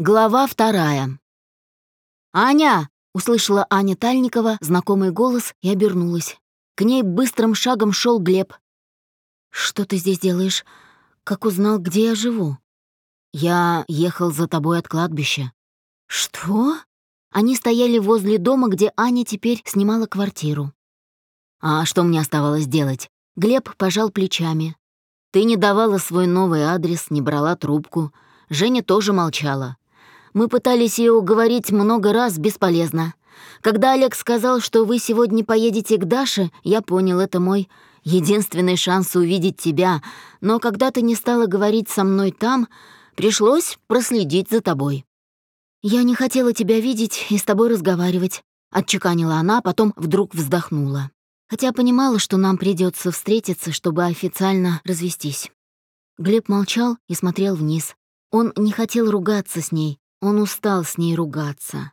Глава вторая. «Аня!» — услышала Аня Тальникова знакомый голос и обернулась. К ней быстрым шагом шел Глеб. «Что ты здесь делаешь? Как узнал, где я живу?» «Я ехал за тобой от кладбища». «Что?» Они стояли возле дома, где Аня теперь снимала квартиру. «А что мне оставалось делать?» Глеб пожал плечами. «Ты не давала свой новый адрес, не брала трубку. Женя тоже молчала. Мы пытались ее уговорить много раз, бесполезно. Когда Олег сказал, что вы сегодня поедете к Даше, я понял, это мой единственный шанс увидеть тебя, но когда ты не стала говорить со мной там, пришлось проследить за тобой. Я не хотела тебя видеть и с тобой разговаривать, отчеканила она, а потом вдруг вздохнула. Хотя понимала, что нам придется встретиться, чтобы официально развестись. Глеб молчал и смотрел вниз. Он не хотел ругаться с ней, он устал с ней ругаться.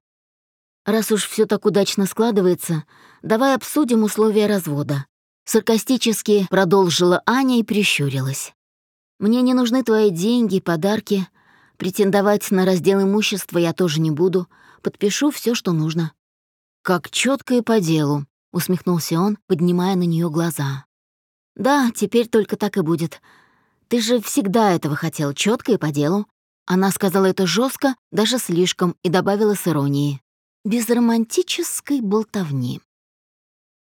Раз уж все так удачно складывается, давай обсудим условия развода. Саркастически продолжила Аня и прищурилась. Мне не нужны твои деньги, подарки. Претендовать на раздел имущества я тоже не буду. Подпишу все, что нужно. Как четко и по делу, усмехнулся он, поднимая на нее глаза. Да, теперь только так и будет. Ты же всегда этого хотел, четко и по делу. Она сказала это жестко, даже слишком, и добавила с иронией. Без романтической болтовни.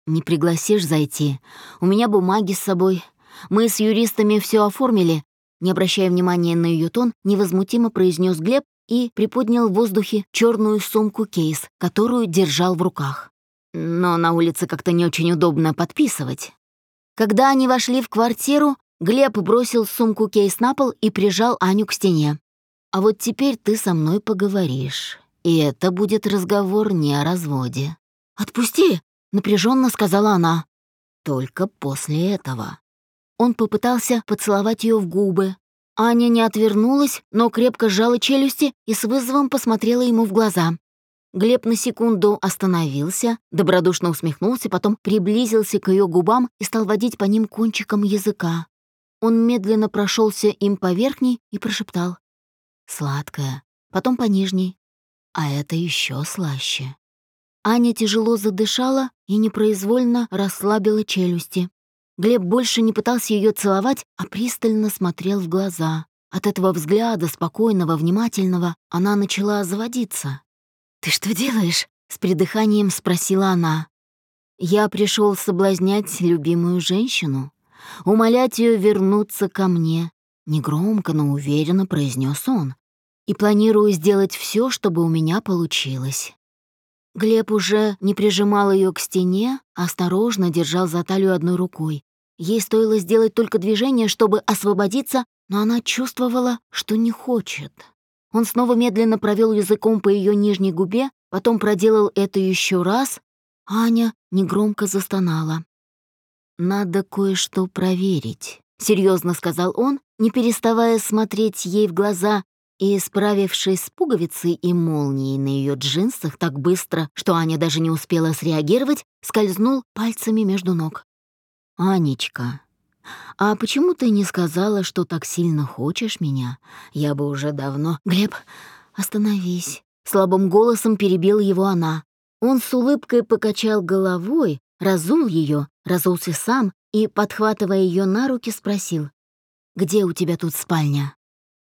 «Не пригласишь зайти? У меня бумаги с собой. Мы с юристами все оформили». Не обращая внимания на ее тон, невозмутимо произнес Глеб и приподнял в воздухе черную сумку-кейс, которую держал в руках. Но на улице как-то не очень удобно подписывать. Когда они вошли в квартиру, Глеб бросил сумку-кейс на пол и прижал Аню к стене. А вот теперь ты со мной поговоришь. И это будет разговор не о разводе. «Отпусти!» — напряженно сказала она. «Только после этого». Он попытался поцеловать ее в губы. Аня не отвернулась, но крепко сжала челюсти и с вызовом посмотрела ему в глаза. Глеб на секунду остановился, добродушно усмехнулся, потом приблизился к ее губам и стал водить по ним кончиком языка. Он медленно прошелся им по верхней и прошептал сладкая, потом по нижней, а это еще слаще. Аня тяжело задышала и непроизвольно расслабила челюсти. Глеб больше не пытался ее целовать, а пристально смотрел в глаза. От этого взгляда, спокойного, внимательного, она начала заводиться. «Ты что делаешь?» — с придыханием спросила она. «Я пришел соблазнять любимую женщину, умолять ее вернуться ко мне, Негромко, но уверенно произнес он. «И планирую сделать все, чтобы у меня получилось». Глеб уже не прижимал ее к стене, а осторожно держал за талию одной рукой. Ей стоило сделать только движение, чтобы освободиться, но она чувствовала, что не хочет. Он снова медленно провел языком по ее нижней губе, потом проделал это еще раз. Аня негромко застонала. «Надо кое-что проверить», — серьезно сказал он, не переставая смотреть ей в глаза и, справившись с пуговицей и молнией на ее джинсах так быстро, что Аня даже не успела среагировать, скользнул пальцами между ног. «Анечка, а почему ты не сказала, что так сильно хочешь меня? Я бы уже давно...» «Глеб, остановись!» Слабым голосом перебил его она. Он с улыбкой покачал головой, разул ее, разулся сам и, подхватывая ее на руки, спросил. «Где у тебя тут спальня?»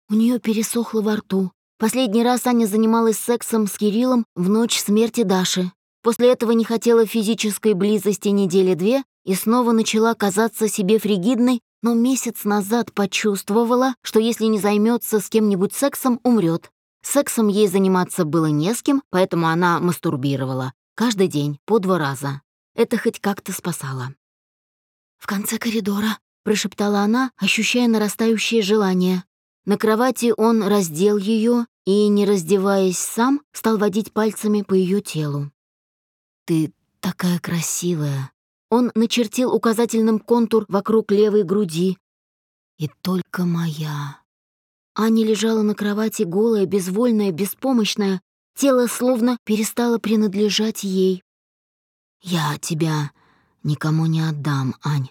У нее пересохло во рту. Последний раз Аня занималась сексом с Кириллом в ночь смерти Даши. После этого не хотела физической близости недели две и снова начала казаться себе фригидной, но месяц назад почувствовала, что если не займется с кем-нибудь сексом, умрет. Сексом ей заниматься было не с кем, поэтому она мастурбировала. Каждый день, по два раза. Это хоть как-то спасало. «В конце коридора», — прошептала она, ощущая нарастающее желание. На кровати он раздел ее и, не раздеваясь сам, стал водить пальцами по ее телу. «Ты такая красивая!» Он начертил указательным контур вокруг левой груди. «И только моя!» Аня лежала на кровати голая, безвольная, беспомощная. Тело словно перестало принадлежать ей. «Я тебя никому не отдам, Ань».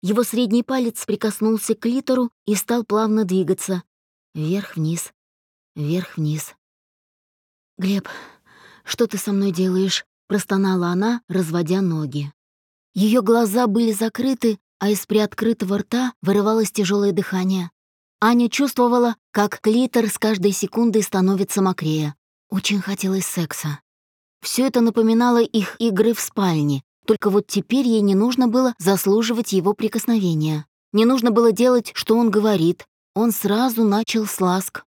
Его средний палец прикоснулся к литеру и стал плавно двигаться. Вверх-вниз, вверх-вниз. «Глеб, что ты со мной делаешь?» — простонала она, разводя ноги. Ее глаза были закрыты, а из приоткрытого рта вырывалось тяжелое дыхание. Аня чувствовала, как клитор с каждой секундой становится мокрее. Очень хотелось секса. Все это напоминало их игры в спальне, только вот теперь ей не нужно было заслуживать его прикосновения. Не нужно было делать, что он говорит. Он сразу начал с ласк.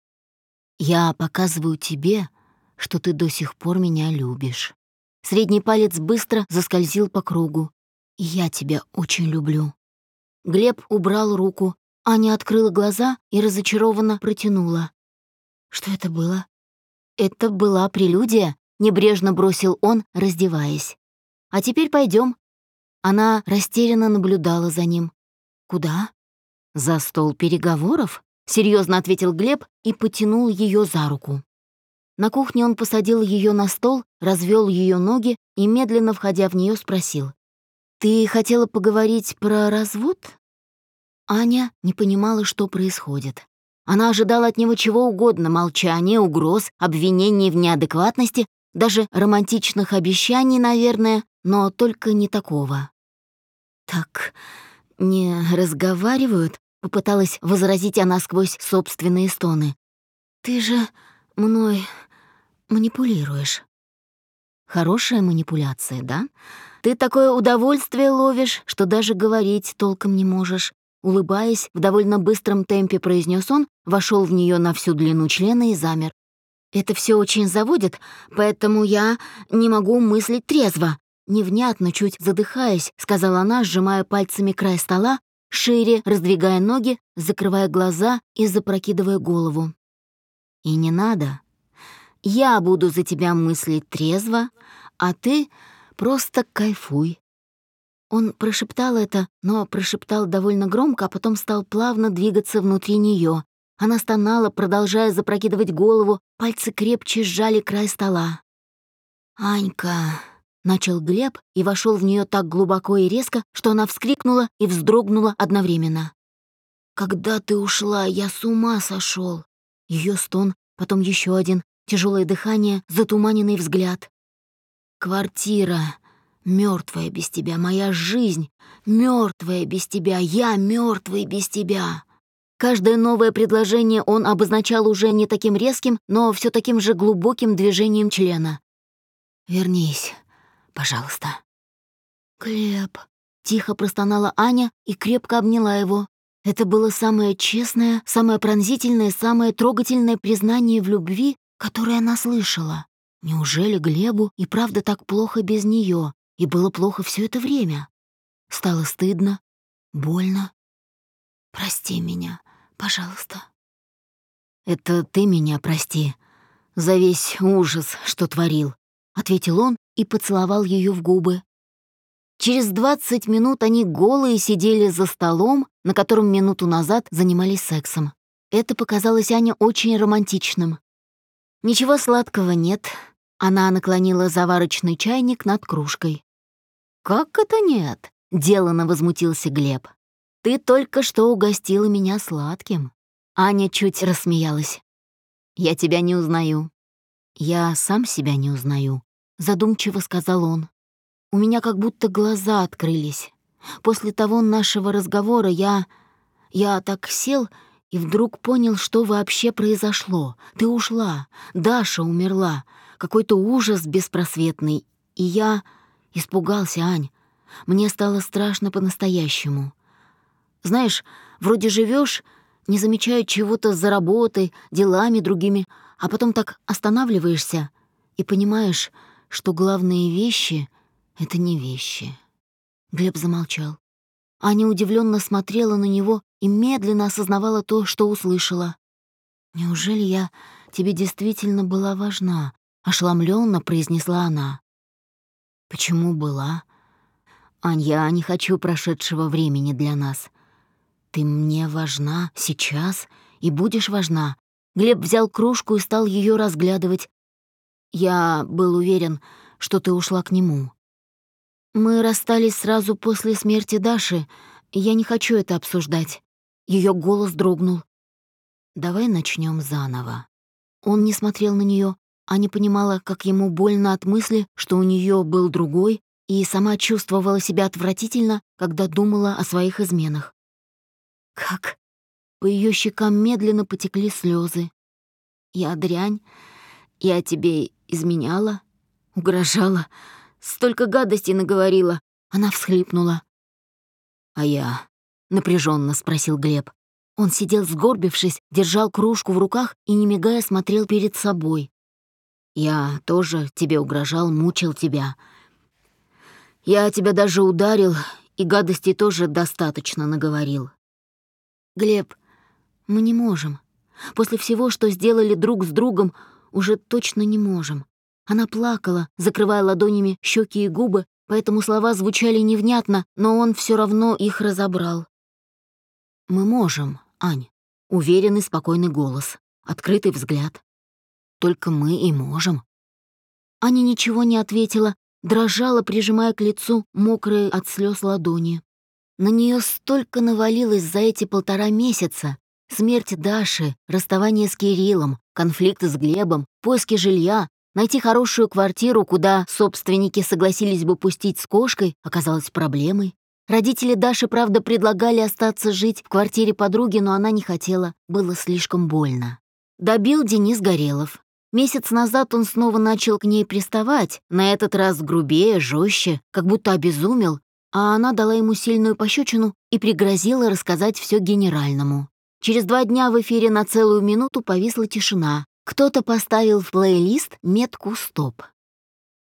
«Я показываю тебе, что ты до сих пор меня любишь». Средний палец быстро заскользил по кругу. «Я тебя очень люблю». Глеб убрал руку, Аня открыла глаза и разочарованно протянула. «Что это было?» «Это была прелюдия», — небрежно бросил он, раздеваясь. «А теперь пойдем. Она растерянно наблюдала за ним. «Куда?» «За стол переговоров», — серьезно ответил Глеб и потянул ее за руку. На кухне он посадил ее на стол, развел ее ноги и, медленно входя в нее, спросил. «Ты хотела поговорить про развод?» Аня не понимала, что происходит. Она ожидала от него чего угодно — молчания, угроз, обвинений в неадекватности, даже романтичных обещаний, наверное, но только не такого. «Так не разговаривают?» — попыталась возразить она сквозь собственные стоны. «Ты же мной манипулируешь». «Хорошая манипуляция, да? Ты такое удовольствие ловишь, что даже говорить толком не можешь». Улыбаясь, в довольно быстром темпе произнес он, вошел в нее на всю длину члена и замер. «Это все очень заводит, поэтому я не могу мыслить трезво», Невнятно, чуть задыхаясь, сказала она, сжимая пальцами край стола, шире раздвигая ноги, закрывая глаза и запрокидывая голову. «И не надо. Я буду за тебя мыслить трезво, а ты просто кайфуй». Он прошептал это, но прошептал довольно громко, а потом стал плавно двигаться внутри нее. Она стонала, продолжая запрокидывать голову, пальцы крепче сжали край стола. «Анька», Начал Глеб и вошел в нее так глубоко и резко, что она вскрикнула и вздрогнула одновременно. «Когда ты ушла, я с ума сошел. Ее стон, потом еще один, тяжелое дыхание, затуманенный взгляд. «Квартира, мертвая без тебя, моя жизнь, мертвая без тебя, я мертвый без тебя». Каждое новое предложение он обозначал уже не таким резким, но все таким же глубоким движением члена. «Вернись, Пожалуйста». «Глеб», — тихо простонала Аня и крепко обняла его. Это было самое честное, самое пронзительное, самое трогательное признание в любви, которое она слышала. Неужели Глебу и правда так плохо без нее? И было плохо все это время? Стало стыдно, больно. «Прости меня, пожалуйста». «Это ты меня прости за весь ужас, что творил», — ответил он и поцеловал ее в губы. Через двадцать минут они голые сидели за столом, на котором минуту назад занимались сексом. Это показалось Ане очень романтичным. «Ничего сладкого нет», — она наклонила заварочный чайник над кружкой. «Как это нет?» — делано возмутился Глеб. «Ты только что угостила меня сладким». Аня чуть рассмеялась. «Я тебя не узнаю». «Я сам себя не узнаю», задумчиво сказал он. У меня как будто глаза открылись. После того нашего разговора я... Я так сел и вдруг понял, что вообще произошло. Ты ушла, Даша умерла, какой-то ужас беспросветный. И я испугался, Ань. Мне стало страшно по-настоящему. Знаешь, вроде живешь, не замечая чего-то за работой, делами другими, а потом так останавливаешься и понимаешь, что главные вещи — это не вещи. Глеб замолчал. Аня удивленно смотрела на него и медленно осознавала то, что услышала. «Неужели я тебе действительно была важна?» — ошеломленно произнесла она. «Почему была?» «Ань, я не хочу прошедшего времени для нас. Ты мне важна сейчас и будешь важна». Глеб взял кружку и стал ее разглядывать, я был уверен, что ты ушла к нему. Мы расстались сразу после смерти Даши, я не хочу это обсуждать. Ее голос дрогнул. Давай начнем заново. Он не смотрел на нее, Аня понимала, как ему больно от мысли, что у нее был другой, и сама чувствовала себя отвратительно, когда думала о своих изменах. Как? По ее щекам медленно потекли слезы. Я дрянь, я тебе изменяла, угрожала, столько гадостей наговорила. Она всхлипнула. А я напряженно спросил Глеб. Он сидел сгорбившись, держал кружку в руках и, не мигая, смотрел перед собой. «Я тоже тебе угрожал, мучил тебя. Я тебя даже ударил, и гадостей тоже достаточно наговорил». «Глеб, мы не можем. После всего, что сделали друг с другом, уже точно не можем». Она плакала, закрывая ладонями щеки и губы, поэтому слова звучали невнятно, но он все равно их разобрал. «Мы можем, Ань», — уверенный спокойный голос, открытый взгляд. «Только мы и можем». Аня ничего не ответила, дрожала, прижимая к лицу мокрые от слез ладони. На нее столько навалилось за эти полтора месяца. Смерть Даши, расставание с Кириллом, конфликт с Глебом, поиски жилья, найти хорошую квартиру, куда собственники согласились бы пустить с кошкой, оказалось проблемой. Родители Даши, правда, предлагали остаться жить в квартире подруги, но она не хотела, было слишком больно. Добил Денис Горелов. Месяц назад он снова начал к ней приставать, на этот раз грубее, жестче, как будто обезумел, а она дала ему сильную пощечину и пригрозила рассказать все генеральному. Через два дня в эфире на целую минуту повисла тишина. Кто-то поставил в плейлист метку «Стоп».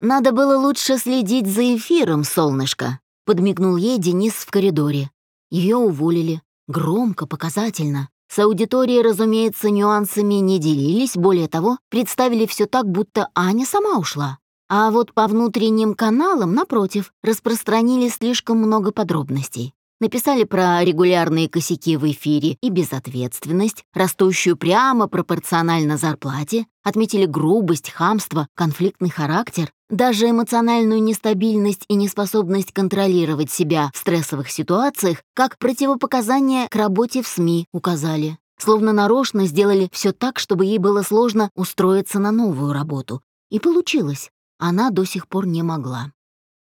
«Надо было лучше следить за эфиром, солнышко», Подмигнул ей Денис в коридоре. Ее уволили. Громко, показательно. С аудиторией, разумеется, нюансами не делились, более того, представили все так, будто Аня сама ушла. А вот по внутренним каналам, напротив, распространили слишком много подробностей. Написали про регулярные косяки в эфире и безответственность, растущую прямо пропорционально зарплате, отметили грубость, хамство, конфликтный характер, даже эмоциональную нестабильность и неспособность контролировать себя в стрессовых ситуациях как противопоказания к работе в СМИ указали. Словно нарочно сделали все так, чтобы ей было сложно устроиться на новую работу. И получилось. Она до сих пор не могла.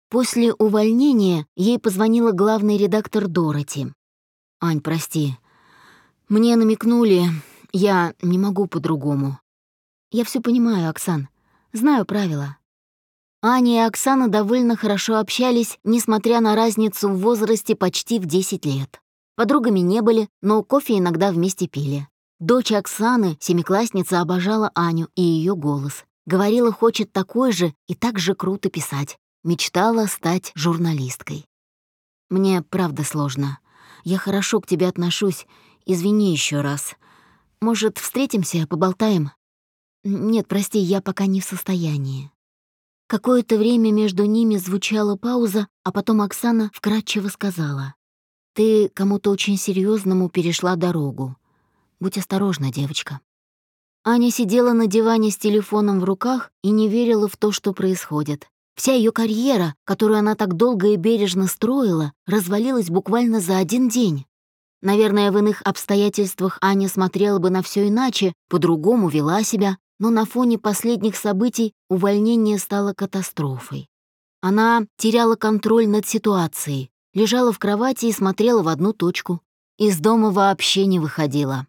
После увольнения ей позвонила главный редактор Дороти. «Ань, прости. Мне намекнули, я не могу по-другому. Я все понимаю, Оксан. Знаю правила». Аня и Оксана довольно хорошо общались, несмотря на разницу в возрасте почти в 10 лет. Подругами не были, но кофе иногда вместе пили. Дочь Оксаны, семиклассница, обожала Аню и ее голос. Говорила, хочет такой же и так же круто писать. Мечтала стать журналисткой. Мне правда сложно. Я хорошо к тебе отношусь. Извини еще раз. Может, встретимся, поболтаем? Нет, прости, я пока не в состоянии. Какое-то время между ними звучала пауза, а потом Оксана вкратчиво сказала. «Ты кому-то очень серьезному перешла дорогу. Будь осторожна, девочка». Аня сидела на диване с телефоном в руках и не верила в то, что происходит. Вся ее карьера, которую она так долго и бережно строила, развалилась буквально за один день. Наверное, в иных обстоятельствах Аня смотрела бы на все иначе, по-другому вела себя, но на фоне последних событий увольнение стало катастрофой. Она теряла контроль над ситуацией, лежала в кровати и смотрела в одну точку. Из дома вообще не выходила.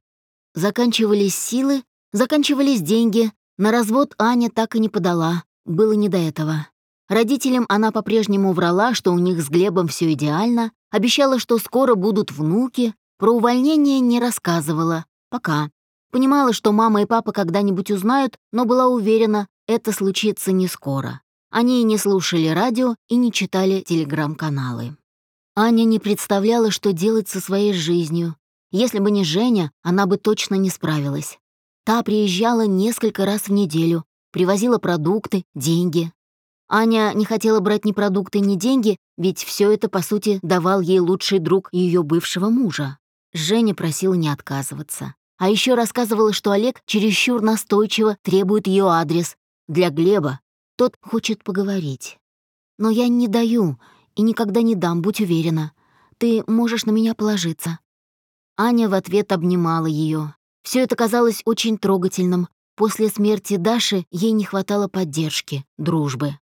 Заканчивались силы, заканчивались деньги, на развод Аня так и не подала, было не до этого. Родителям она по-прежнему врала, что у них с Глебом все идеально, обещала, что скоро будут внуки, про увольнение не рассказывала. Пока. Понимала, что мама и папа когда-нибудь узнают, но была уверена, это случится не скоро. Они и не слушали радио и не читали телеграм-каналы. Аня не представляла, что делать со своей жизнью. Если бы не Женя, она бы точно не справилась. Та приезжала несколько раз в неделю, привозила продукты, деньги, Аня не хотела брать ни продукты, ни деньги, ведь все это, по сути, давал ей лучший друг ее бывшего мужа. Женя просила не отказываться. А еще рассказывала, что Олег чересчур настойчиво требует ее адрес. Для Глеба. Тот хочет поговорить. Но я не даю и никогда не дам, будь уверена. Ты можешь на меня положиться. Аня в ответ обнимала ее. Все это казалось очень трогательным, после смерти Даши ей не хватало поддержки, дружбы.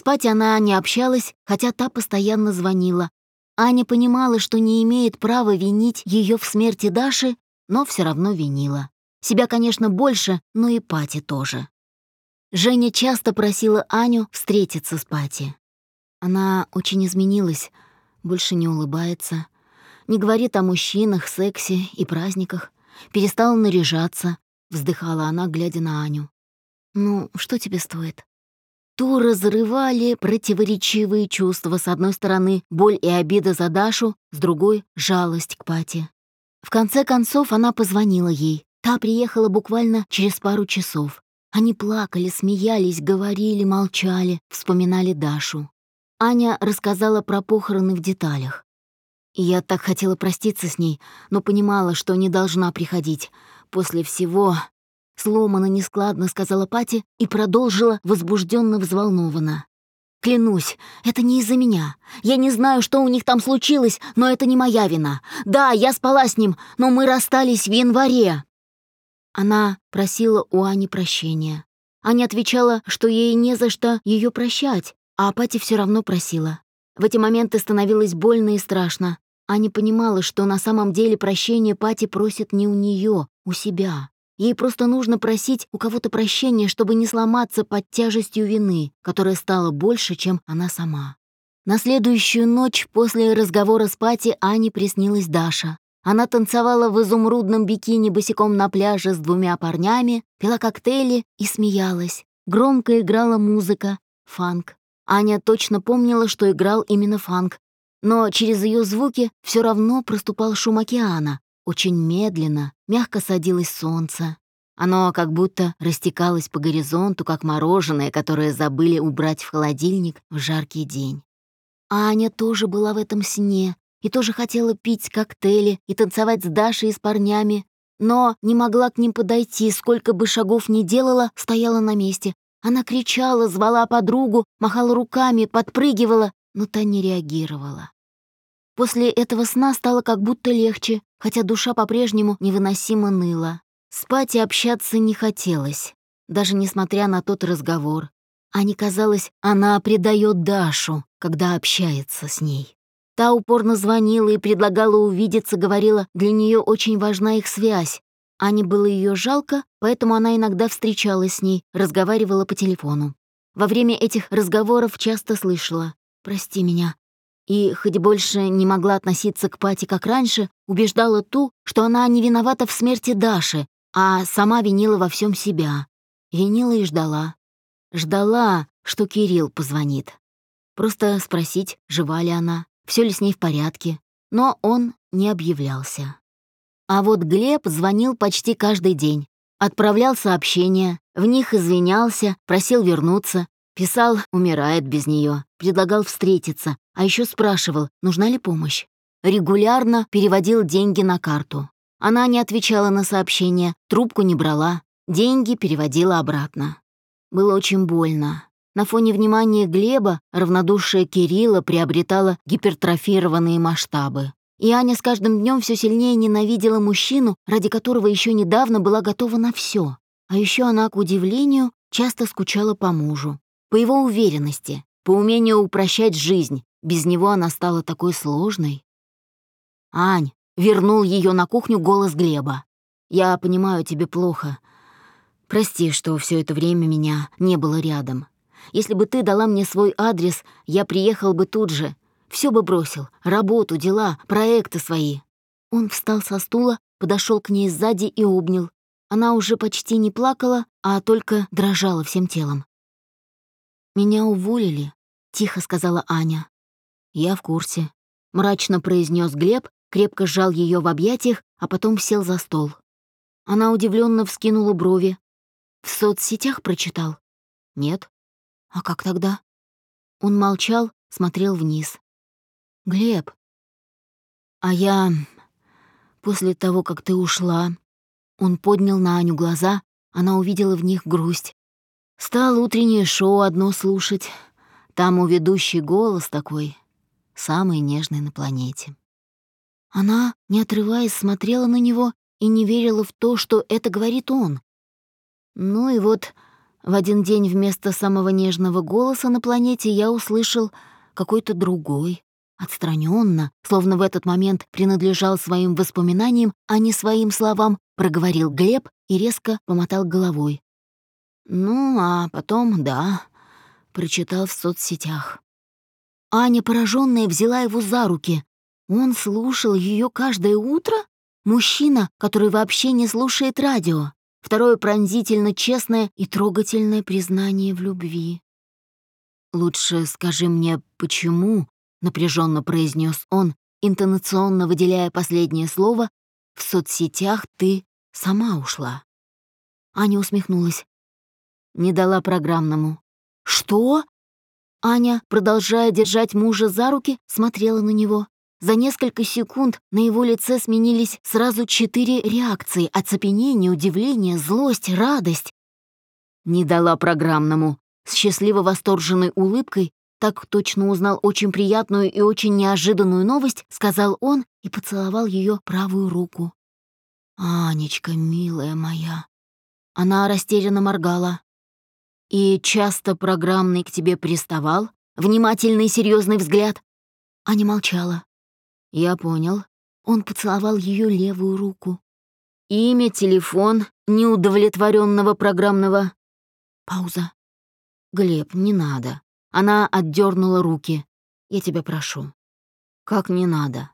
Спать она не общалась, хотя та постоянно звонила. Аня понимала, что не имеет права винить ее в смерти Даши, но все равно винила. Себя, конечно, больше, но и Пати тоже. Женя часто просила Аню встретиться с Пати. Она очень изменилась, больше не улыбается, не говорит о мужчинах, сексе и праздниках, перестала наряжаться, вздыхала она, глядя на Аню. «Ну, что тебе стоит?» Ту разрывали противоречивые чувства. С одной стороны, боль и обида за Дашу, с другой — жалость к Пате. В конце концов, она позвонила ей. Та приехала буквально через пару часов. Они плакали, смеялись, говорили, молчали, вспоминали Дашу. Аня рассказала про похороны в деталях. Я так хотела проститься с ней, но понимала, что не должна приходить. После всего... Сломано, нескладно, сказала Пати и продолжила возбужденно взволнованно. Клянусь, это не из-за меня. Я не знаю, что у них там случилось, но это не моя вина. Да, я спала с ним, но мы расстались в январе. Она просила у Ани прощения. Аня отвечала, что ей не за что ее прощать, а Пати все равно просила. В эти моменты становилось больно и страшно. Аня понимала, что на самом деле прощения Пати просит не у нее, у себя. Ей просто нужно просить у кого-то прощения, чтобы не сломаться под тяжестью вины, которая стала больше, чем она сама. На следующую ночь после разговора с Пати Ане приснилась Даша. Она танцевала в изумрудном бикини босиком на пляже с двумя парнями, пила коктейли и смеялась. Громко играла музыка, фанк. Аня точно помнила, что играл именно фанк, но через ее звуки все равно проступал шум океана. Очень медленно, мягко садилось солнце. Оно как будто растекалось по горизонту, как мороженое, которое забыли убрать в холодильник в жаркий день. Аня тоже была в этом сне и тоже хотела пить коктейли и танцевать с Дашей и с парнями, но не могла к ним подойти, сколько бы шагов ни делала, стояла на месте, она кричала, звала подругу, махала руками, подпрыгивала, но та не реагировала. После этого сна стало как будто легче, хотя душа по-прежнему невыносимо ныла. Спать и общаться не хотелось, даже несмотря на тот разговор. А не казалось, она предает Дашу, когда общается с ней. Та упорно звонила и предлагала увидеться, говорила, для нее очень важна их связь, Ане было ее жалко, поэтому она иногда встречалась с ней, разговаривала по телефону. Во время этих разговоров часто слышала «Прости меня». И, хоть больше не могла относиться к Пати как раньше, убеждала ту, что она не виновата в смерти Даши, а сама винила во всем себя. Винила и ждала. Ждала, что Кирилл позвонит. Просто спросить, жива ли она, все ли с ней в порядке. Но он не объявлялся. А вот Глеб звонил почти каждый день. Отправлял сообщения, в них извинялся, просил вернуться, писал «умирает без нее», предлагал встретиться, а еще спрашивал, нужна ли помощь. Регулярно переводил деньги на карту. Она не отвечала на сообщения, трубку не брала, деньги переводила обратно. Было очень больно. На фоне внимания Глеба равнодушие Кирилла приобретало гипертрофированные масштабы. И Аня с каждым днем все сильнее ненавидела мужчину, ради которого еще недавно была готова на все. А еще она, к удивлению, часто скучала по мужу. По его уверенности, по умению упрощать жизнь. Без него она стала такой сложной. «Ань!» — вернул ее на кухню голос Глеба. «Я понимаю, тебе плохо. Прости, что все это время меня не было рядом. Если бы ты дала мне свой адрес, я приехал бы тут же, все бы бросил. Работу, дела, проекты свои. Он встал со стула, подошел к ней сзади и обнял. Она уже почти не плакала, а только дрожала всем телом. «Меня уволили», — тихо сказала Аня. «Я в курсе», — мрачно произнес Глеб, крепко сжал ее в объятиях, а потом сел за стол. Она удивленно вскинула брови. «В соцсетях прочитал?» «Нет». «А как тогда?» Он молчал, смотрел вниз. Глеб, а я... После того, как ты ушла, он поднял на Аню глаза, она увидела в них грусть. Стал утреннее шоу одно слушать. Там у ведущий голос такой, самый нежный на планете. Она, не отрываясь, смотрела на него и не верила в то, что это говорит он. Ну и вот в один день вместо самого нежного голоса на планете я услышал какой-то другой, отстраненно, словно в этот момент принадлежал своим воспоминаниям, а не своим словам, проговорил Глеб и резко помотал головой. Ну, а потом, да, прочитал в соцсетях. Аня, пораженная, взяла его за руки. Он слушал ее каждое утро? Мужчина, который вообще не слушает радио. Второе пронзительно честное и трогательное признание в любви. «Лучше скажи мне, почему?» — напряженно произнес он, интонационно выделяя последнее слово. «В соцсетях ты сама ушла». Аня усмехнулась. Не дала программному. «Что?» Аня, продолжая держать мужа за руки, смотрела на него. За несколько секунд на его лице сменились сразу четыре реакции — оцепенение, удивление, злость, радость. Не дала программному. С счастливо восторженной улыбкой, так точно узнал очень приятную и очень неожиданную новость, сказал он и поцеловал ее правую руку. «Анечка, милая моя». Она растерянно моргала. «И часто программный к тебе приставал? Внимательный серьезный взгляд?» Аня молчала. «Я понял». Он поцеловал ее левую руку. «Имя, телефон неудовлетворенного программного...» Пауза. «Глеб, не надо». Она отдернула руки. «Я тебя прошу». «Как не надо?»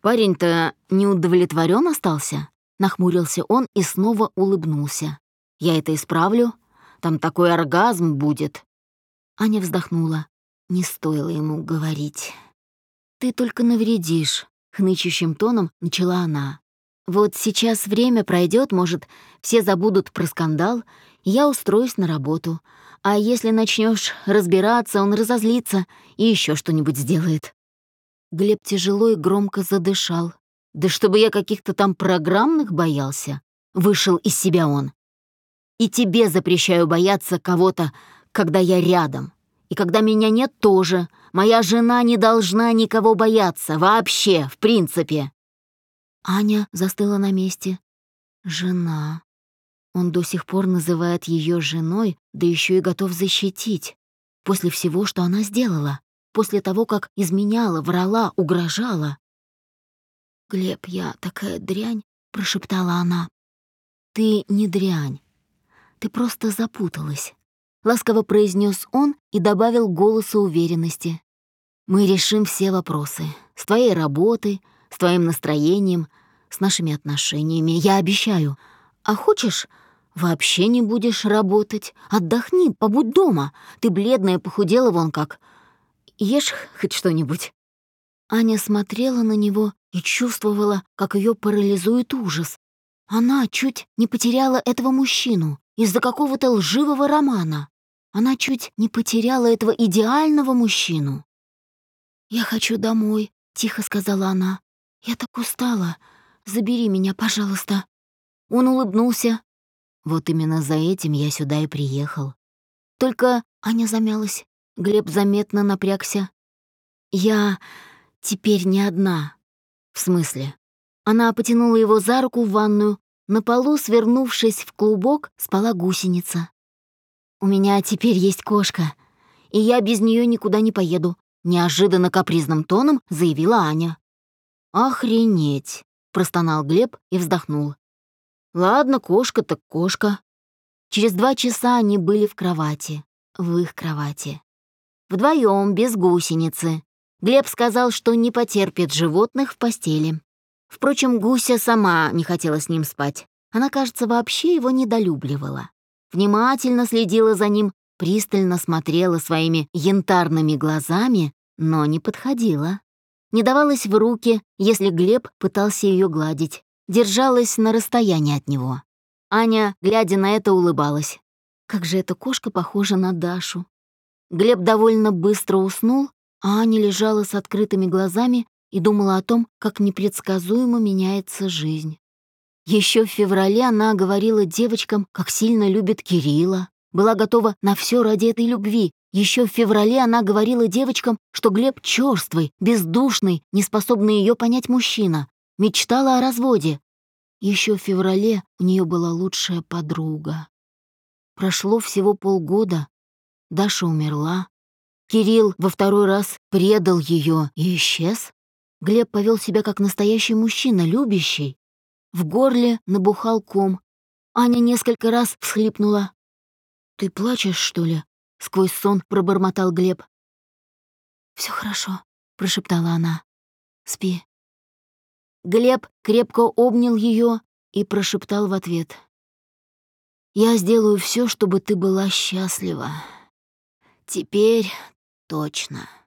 «Парень-то не удовлетворен остался?» Нахмурился он и снова улыбнулся. «Я это исправлю. Там такой оргазм будет». Аня вздохнула. Не стоило ему говорить. «Ты только навредишь», — хнычущим тоном начала она. «Вот сейчас время пройдет, может, все забудут про скандал, я устроюсь на работу. А если начнешь разбираться, он разозлится и еще что-нибудь сделает». Глеб тяжело и громко задышал. «Да чтобы я каких-то там программных боялся!» Вышел из себя он. «И тебе запрещаю бояться кого-то, когда я рядом. И когда меня нет, тоже. Моя жена не должна никого бояться. Вообще, в принципе». Аня застыла на месте. «Жена». Он до сих пор называет ее женой, да еще и готов защитить. После всего, что она сделала. После того, как изменяла, врала, угрожала. «Глеб, я такая дрянь», — прошептала она. «Ты не дрянь. Ты просто запуталась. Ласково произнес он и добавил голосу уверенности. «Мы решим все вопросы. С твоей работой, с твоим настроением, с нашими отношениями. Я обещаю. А хочешь, вообще не будешь работать? Отдохни, побудь дома. Ты бледная, похудела вон как. Ешь хоть что-нибудь». Аня смотрела на него и чувствовала, как ее парализует ужас. Она чуть не потеряла этого мужчину из-за какого-то лживого романа. Она чуть не потеряла этого идеального мужчину. «Я хочу домой», — тихо сказала она. «Я так устала. Забери меня, пожалуйста». Он улыбнулся. «Вот именно за этим я сюда и приехал». Только Аня замялась. Глеб заметно напрягся. «Я теперь не одна». «В смысле?» Она потянула его за руку в ванную. На полу, свернувшись в клубок, спала гусеница. «У меня теперь есть кошка, и я без нее никуда не поеду», — неожиданно капризным тоном заявила Аня. «Охренеть!» — простонал Глеб и вздохнул. «Ладно, кошка так кошка». Через два часа они были в кровати, в их кровати. Вдвоем, без гусеницы. Глеб сказал, что не потерпит животных в постели. Впрочем, Гуся сама не хотела с ним спать. Она, кажется, вообще его недолюбливала внимательно следила за ним, пристально смотрела своими янтарными глазами, но не подходила. Не давалась в руки, если Глеб пытался ее гладить, держалась на расстоянии от него. Аня, глядя на это, улыбалась. Как же эта кошка похожа на Дашу. Глеб довольно быстро уснул, а Аня лежала с открытыми глазами и думала о том, как непредсказуемо меняется жизнь. Еще в феврале она говорила девочкам, как сильно любит Кирилла, была готова на все ради этой любви. Еще в феврале она говорила девочкам, что Глеб черствый, бездушный, неспособный ее понять мужчина, мечтала о разводе. Еще в феврале у нее была лучшая подруга. Прошло всего полгода. Даша умерла. Кирилл во второй раз предал ее и исчез. Глеб повел себя как настоящий мужчина, любящий. В горле набухал ком. Аня несколько раз всхлипнула. «Ты плачешь, что ли?» — сквозь сон пробормотал Глеб. Все хорошо», — прошептала она. «Спи». Глеб крепко обнял ее и прошептал в ответ. «Я сделаю все, чтобы ты была счастлива. Теперь точно».